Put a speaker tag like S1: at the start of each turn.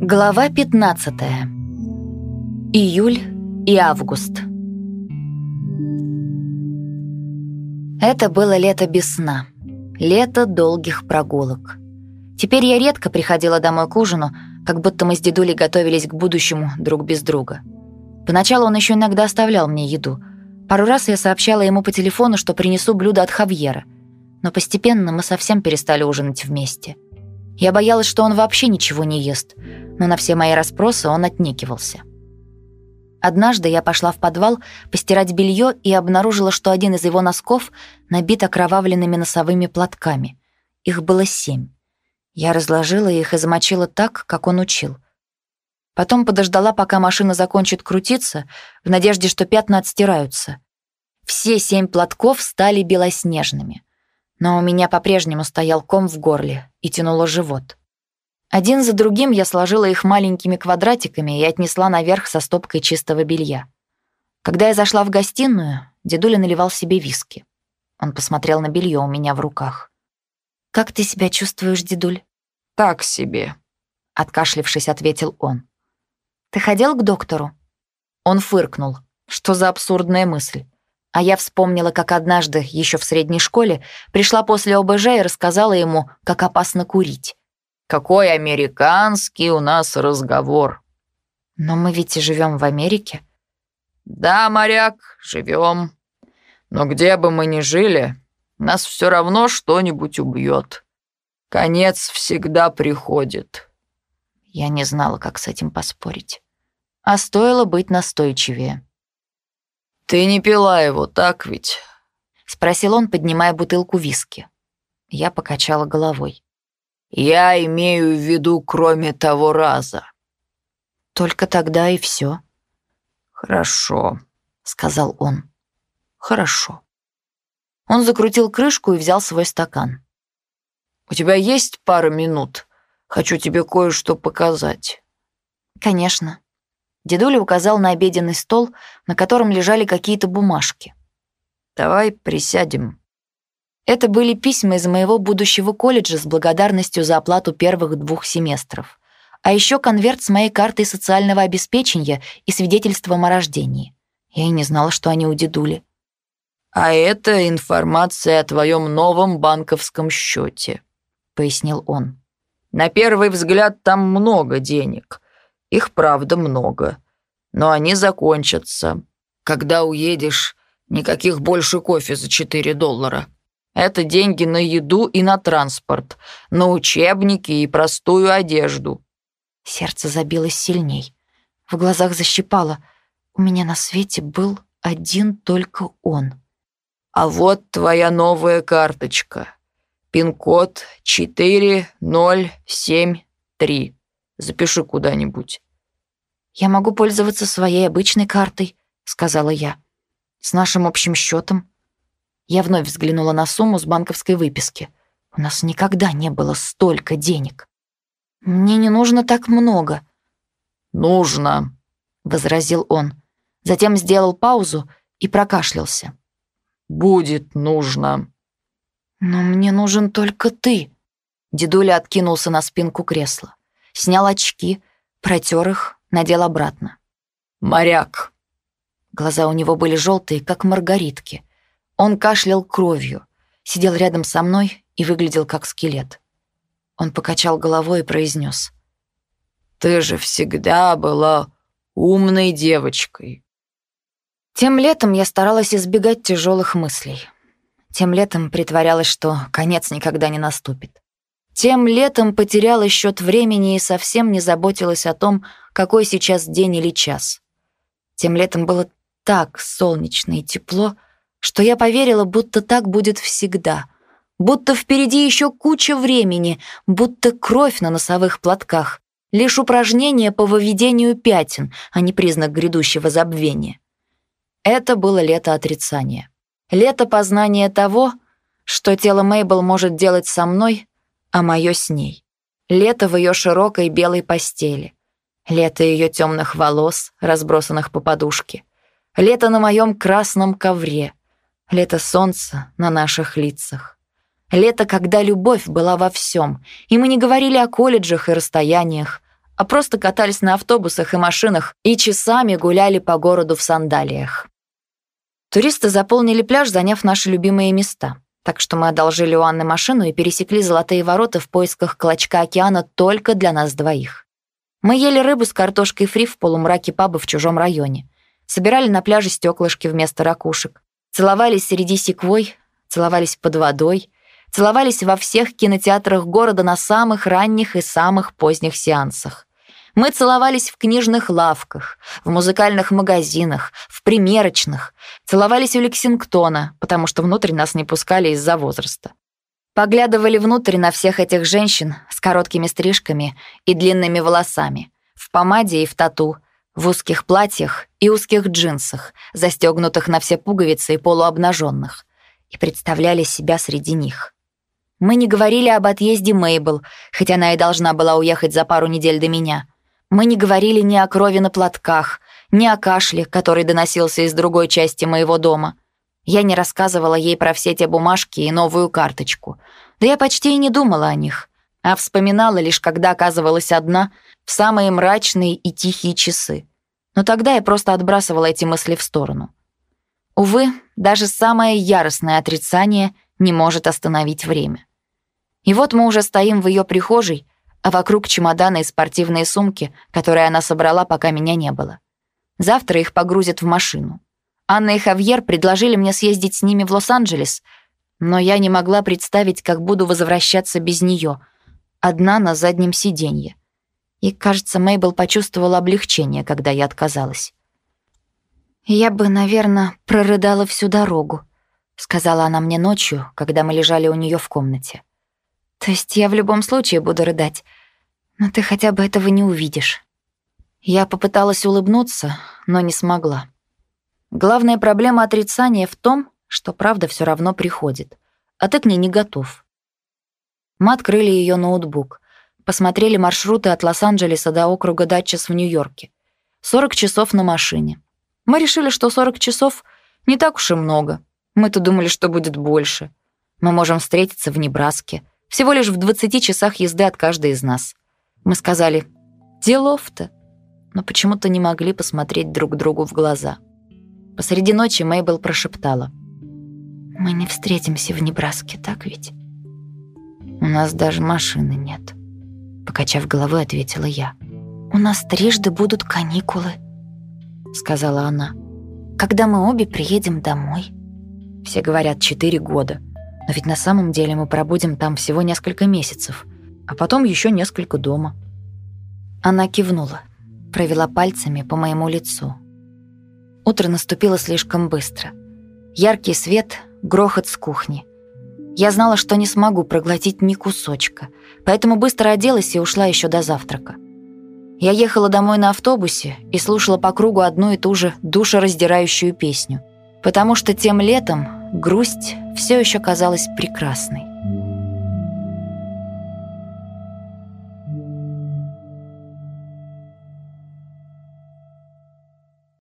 S1: Глава 15. Июль и август. Это было лето без сна. Лето долгих прогулок. Теперь я редко приходила домой к ужину, как будто мы с дедулей готовились к будущему друг без друга. Поначалу он еще иногда оставлял мне еду. Пару раз я сообщала ему по телефону, что принесу блюдо от Хавьера. Но постепенно мы совсем перестали ужинать вместе. Я боялась, что он вообще ничего не ест, но на все мои расспросы он отнекивался. Однажды я пошла в подвал постирать белье и обнаружила, что один из его носков набит окровавленными носовыми платками. Их было семь. Я разложила их и замочила так, как он учил. Потом подождала, пока машина закончит крутиться, в надежде, что пятна отстираются. Все семь платков стали белоснежными. Но у меня по-прежнему стоял ком в горле и тянуло живот. Один за другим я сложила их маленькими квадратиками и отнесла наверх со стопкой чистого белья. Когда я зашла в гостиную, дедуля наливал себе виски. Он посмотрел на белье у меня в руках. «Как ты себя чувствуешь, дедуль?»
S2: «Так себе», —
S1: откашлившись, ответил он. «Ты ходил к доктору?» Он фыркнул. Что за абсурдная мысль? А я вспомнила, как однажды, еще в средней школе, пришла после ОБЖ и рассказала ему, как опасно курить.
S2: Какой американский у нас разговор.
S1: Но мы ведь и живем в Америке.
S2: Да, моряк, живем. Но где бы мы ни жили, нас все равно что-нибудь убьет. Конец всегда приходит.
S1: Я не знала, как с этим поспорить. А стоило быть настойчивее.
S2: «Ты не пила его, так ведь?»
S1: — спросил он, поднимая бутылку виски. Я покачала головой.
S2: Я имею в виду, кроме того раза.
S1: Только тогда и все.
S2: Хорошо,
S1: сказал он.
S2: Хорошо.
S1: Он закрутил крышку и взял свой стакан.
S2: У тебя есть пара минут? Хочу тебе кое-что показать.
S1: Конечно. Дедуля указал на обеденный стол, на котором лежали какие-то бумажки.
S2: Давай присядем.
S1: Это были письма из моего будущего колледжа с благодарностью за оплату первых двух семестров. А еще конверт с моей картой социального обеспечения и свидетельством о рождении. Я и не знала, что они у дедули.
S2: «А это информация о твоем новом банковском счете», — пояснил он. «На первый взгляд там много денег. Их, правда, много. Но они закончатся. Когда уедешь, никаких больше кофе за 4 доллара». Это деньги на еду и на транспорт, на учебники и простую одежду».
S1: Сердце забилось сильней. В глазах защипало. У меня на свете был один только он.
S2: «А вот твоя новая карточка. Пин-код 4073. Запиши куда-нибудь».
S1: «Я могу пользоваться своей обычной картой», — сказала я. «С нашим общим счетом. Я вновь взглянула на сумму с банковской выписки. У нас никогда не было столько денег. Мне не нужно так много.
S2: Нужно,
S1: возразил он. Затем сделал паузу и прокашлялся.
S2: Будет нужно.
S1: Но мне нужен только ты. Дедуля откинулся на спинку кресла, снял очки, протер их, надел обратно.
S2: Моряк.
S1: Глаза у него были желтые, как маргаритки. Он кашлял кровью, сидел рядом со мной и выглядел как скелет. Он покачал головой и произнес.
S2: «Ты же всегда была умной девочкой».
S1: Тем летом я старалась избегать тяжелых мыслей. Тем летом притворялась, что конец никогда не наступит. Тем летом потеряла счет времени и совсем не заботилась о том, какой сейчас день или час. Тем летом было так солнечно и тепло, что я поверила, будто так будет всегда, будто впереди еще куча времени, будто кровь на носовых платках, лишь упражнение по выведению пятен, а не признак грядущего забвения. Это было лето отрицания. Лето познания того, что тело Мейбл может делать со мной, а мое с ней. Лето в ее широкой белой постели. Лето ее темных волос, разбросанных по подушке. Лето на моем красном ковре — Лето солнца на наших лицах. Лето, когда любовь была во всем, и мы не говорили о колледжах и расстояниях, а просто катались на автобусах и машинах и часами гуляли по городу в сандалиях. Туристы заполнили пляж, заняв наши любимые места. Так что мы одолжили у Анны машину и пересекли Золотые ворота в поисках клочка океана только для нас двоих. Мы ели рыбу с картошкой фри в полумраке паба в чужом районе. Собирали на пляже стеклышки вместо ракушек. Целовались среди секвой, целовались под водой, целовались во всех кинотеатрах города на самых ранних и самых поздних сеансах. Мы целовались в книжных лавках, в музыкальных магазинах, в примерочных, целовались у Лексингтона, потому что внутрь нас не пускали из-за возраста. Поглядывали внутрь на всех этих женщин с короткими стрижками и длинными волосами, в помаде и в тату, в узких платьях и узких джинсах, застегнутых на все пуговицы и полуобнаженных, и представляли себя среди них. Мы не говорили об отъезде Мейбл, хотя она и должна была уехать за пару недель до меня — мы не говорили ни о крови на платках, ни о кашле, который доносился из другой части моего дома. Я не рассказывала ей про все те бумажки и новую карточку. Да я почти и не думала о них, а вспоминала лишь, когда оказывалась одна в самые мрачные и тихие часы. Но тогда я просто отбрасывала эти мысли в сторону. Увы, даже самое яростное отрицание не может остановить время. И вот мы уже стоим в ее прихожей, а вокруг чемоданы и спортивные сумки, которые она собрала, пока меня не было. Завтра их погрузят в машину. Анна и Хавьер предложили мне съездить с ними в Лос-Анджелес, но я не могла представить, как буду возвращаться без нее, одна на заднем сиденье. И, кажется, Мейбл почувствовала облегчение, когда я отказалась. «Я бы, наверное, прорыдала всю дорогу», — сказала она мне ночью, когда мы лежали у нее в комнате. То есть я в любом случае буду рыдать. Но ты хотя бы этого не увидишь. Я попыталась улыбнуться, но не смогла. Главная проблема отрицания в том, что правда все равно приходит, а ты к ней не готов. Мы открыли ее ноутбук, посмотрели маршруты от Лос-Анджелеса до округа Датчес в Нью-Йорке. 40 часов на машине. Мы решили, что 40 часов не так уж и много. Мы-то думали, что будет больше. Мы можем встретиться в Небраске — всего лишь в 20 часах езды от каждой из нас. Мы сказали «Делов-то», но почему-то не могли посмотреть друг другу в глаза. Посреди ночи Мейбл прошептала. «Мы не встретимся в Небраске, так ведь?» «У нас даже машины нет», — покачав головой, ответила я. «У нас трижды будут каникулы», — сказала она. «Когда мы обе приедем домой». Все говорят «четыре года», но ведь на самом деле мы пробудем там всего несколько месяцев, а потом еще несколько дома. Она кивнула, провела пальцами по моему лицу. Утро наступило слишком быстро. Яркий свет, грохот с кухни. Я знала, что не смогу проглотить ни кусочка, поэтому быстро оделась и ушла еще до завтрака. Я ехала домой на автобусе и слушала по кругу одну и ту же душераздирающую песню, потому что тем летом грусть все еще казалась прекрасной.